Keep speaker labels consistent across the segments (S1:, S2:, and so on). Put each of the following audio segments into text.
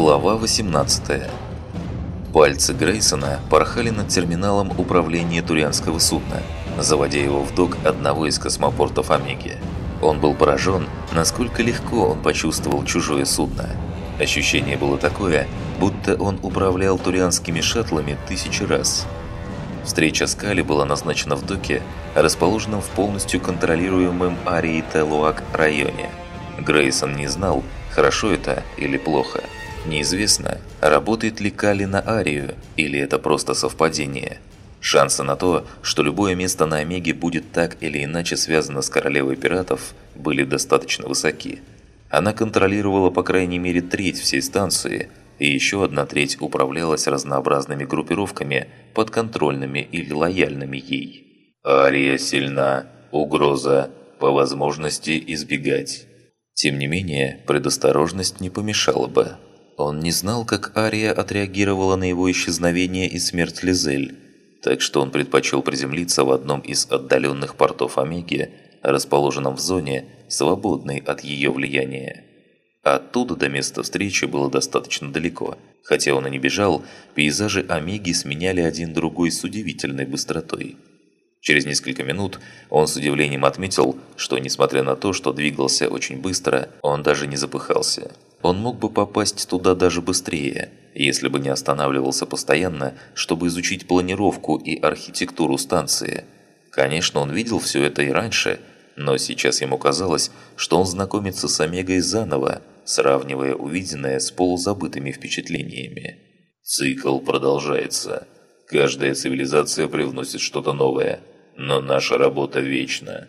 S1: Глава 18 Пальцы Грейсона порхали над терминалом управления турианского судна, заводя его в док одного из космопортов Омеги. Он был поражен, насколько легко он почувствовал чужое судно. Ощущение было такое, будто он управлял турианскими шаттлами тысячи раз. Встреча с Кали была назначена в доке, расположенном в полностью контролируемом Арией Телуак районе. Грейсон не знал, хорошо это или плохо – Неизвестно, работает ли Кали на Арию, или это просто совпадение. Шансы на то, что любое место на Омеге будет так или иначе связано с королевой пиратов, были достаточно высоки. Она контролировала по крайней мере треть всей станции, и еще одна треть управлялась разнообразными группировками, подконтрольными или лояльными ей. Ария сильна, угроза, по возможности избегать. Тем не менее, предосторожность не помешала бы. Он не знал, как Ария отреагировала на его исчезновение и смерть Лизель, так что он предпочел приземлиться в одном из отдаленных портов Омеги, расположенном в зоне, свободной от ее влияния. Оттуда до места встречи было достаточно далеко. Хотя он и не бежал, пейзажи Омеги сменяли один другой с удивительной быстротой. Через несколько минут он с удивлением отметил, что несмотря на то, что двигался очень быстро, он даже не запыхался. Он мог бы попасть туда даже быстрее, если бы не останавливался постоянно, чтобы изучить планировку и архитектуру станции. Конечно, он видел все это и раньше, но сейчас ему казалось, что он знакомится с Омегой заново, сравнивая увиденное с полузабытыми впечатлениями. Цикл продолжается. Каждая цивилизация привносит что-то новое, но наша работа вечна.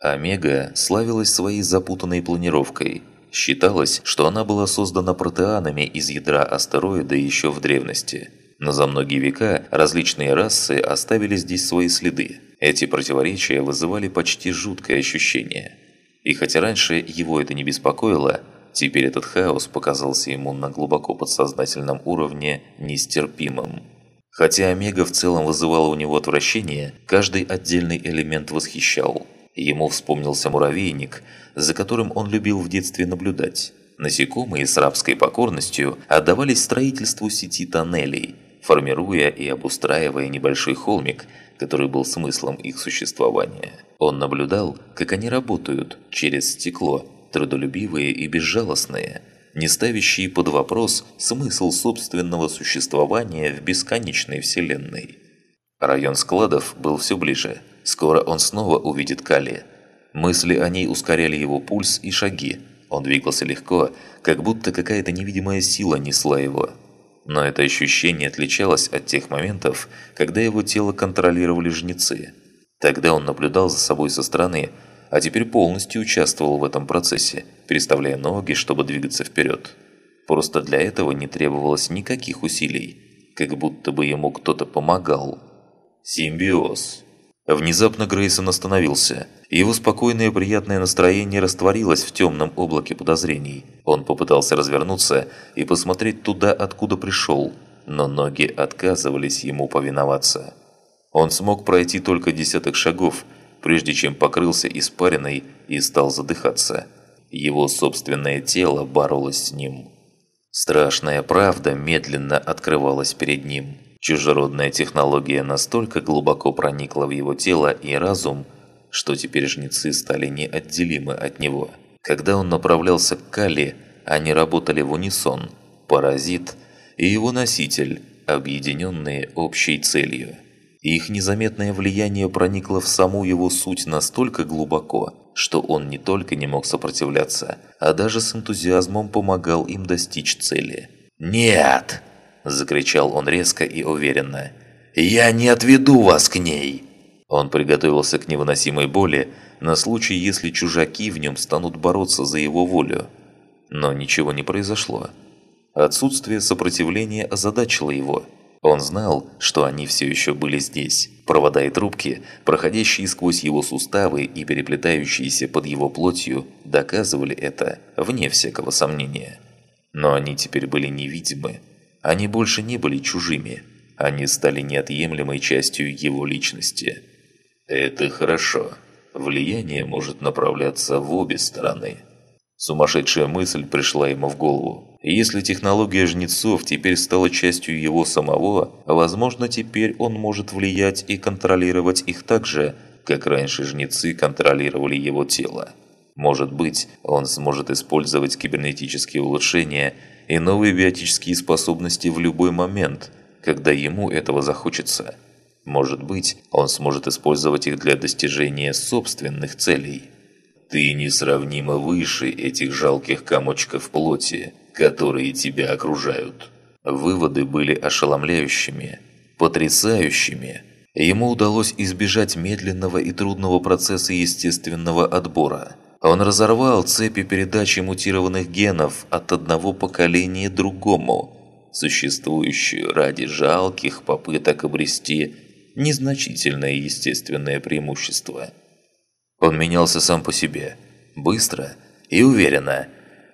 S1: Омега славилась своей запутанной планировкой – Считалось, что она была создана протеанами из ядра астероида еще в древности. Но за многие века различные расы оставили здесь свои следы. Эти противоречия вызывали почти жуткое ощущение. И хотя раньше его это не беспокоило, теперь этот хаос показался ему на глубоко подсознательном уровне нестерпимым. Хотя Омега в целом вызывала у него отвращение, каждый отдельный элемент восхищал. Ему вспомнился муравейник – за которым он любил в детстве наблюдать. Насекомые с рабской покорностью отдавались строительству сети тоннелей, формируя и обустраивая небольшой холмик, который был смыслом их существования. Он наблюдал, как они работают через стекло, трудолюбивые и безжалостные, не ставящие под вопрос смысл собственного существования в бесконечной вселенной. Район складов был все ближе. Скоро он снова увидит Кали – Мысли о ней ускоряли его пульс и шаги. Он двигался легко, как будто какая-то невидимая сила несла его. Но это ощущение отличалось от тех моментов, когда его тело контролировали жнецы. Тогда он наблюдал за собой со стороны, а теперь полностью участвовал в этом процессе, переставляя ноги, чтобы двигаться вперед. Просто для этого не требовалось никаких усилий, как будто бы ему кто-то помогал. Симбиоз. Внезапно Грейсон остановился. Его спокойное приятное настроение растворилось в темном облаке подозрений. Он попытался развернуться и посмотреть туда, откуда пришел, но ноги отказывались ему повиноваться. Он смог пройти только десяток шагов, прежде чем покрылся испариной и стал задыхаться. Его собственное тело боролось с ним. Страшная правда медленно открывалась перед ним. Чужеродная технология настолько глубоко проникла в его тело и разум, что теперь жнецы стали неотделимы от него. Когда он направлялся к Кали, они работали в унисон – паразит и его носитель, объединенные общей целью. Их незаметное влияние проникло в саму его суть настолько глубоко, что он не только не мог сопротивляться, а даже с энтузиазмом помогал им достичь цели. «Нет!» – закричал он резко и уверенно. «Я не отведу вас к ней!» Он приготовился к невыносимой боли на случай, если чужаки в нем станут бороться за его волю. Но ничего не произошло. Отсутствие сопротивления озадачило его. Он знал, что они все еще были здесь. Провода и трубки, проходящие сквозь его суставы и переплетающиеся под его плотью, доказывали это, вне всякого сомнения. Но они теперь были невидимы, они больше не были чужими. Они стали неотъемлемой частью его личности. Это хорошо. Влияние может направляться в обе стороны. Сумасшедшая мысль пришла ему в голову. Если технология жнецов теперь стала частью его самого, возможно, теперь он может влиять и контролировать их так же, как раньше жнецы контролировали его тело. Может быть, он сможет использовать кибернетические улучшения и новые биотические способности в любой момент, когда ему этого захочется. Может быть, он сможет использовать их для достижения собственных целей. Ты несравнимо выше этих жалких комочков плоти, которые тебя окружают. Выводы были ошеломляющими, потрясающими. Ему удалось избежать медленного и трудного процесса естественного отбора. Он разорвал цепи передачи мутированных генов от одного поколения другому, существующую ради жалких попыток обрести незначительное естественное преимущество – он менялся сам по себе, быстро и уверенно.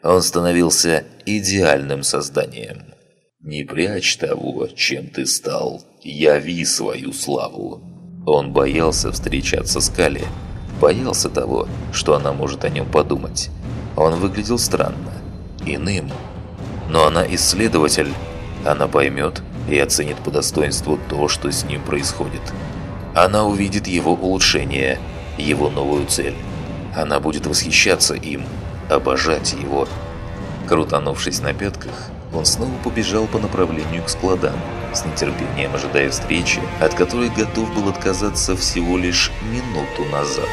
S1: Он становился идеальным созданием. «Не прячь того, чем ты стал, яви свою славу». Он боялся встречаться с Кали, боялся того, что она может о нем подумать. Он выглядел странно, иным. Но она исследователь, она поймет и оценит по достоинству то, что с ним происходит. Она увидит его улучшение – его новую цель. Она будет восхищаться им, обожать его. Крутанувшись на пятках, он снова побежал по направлению к складам, с нетерпением ожидая встречи, от которой готов был отказаться всего лишь минуту назад.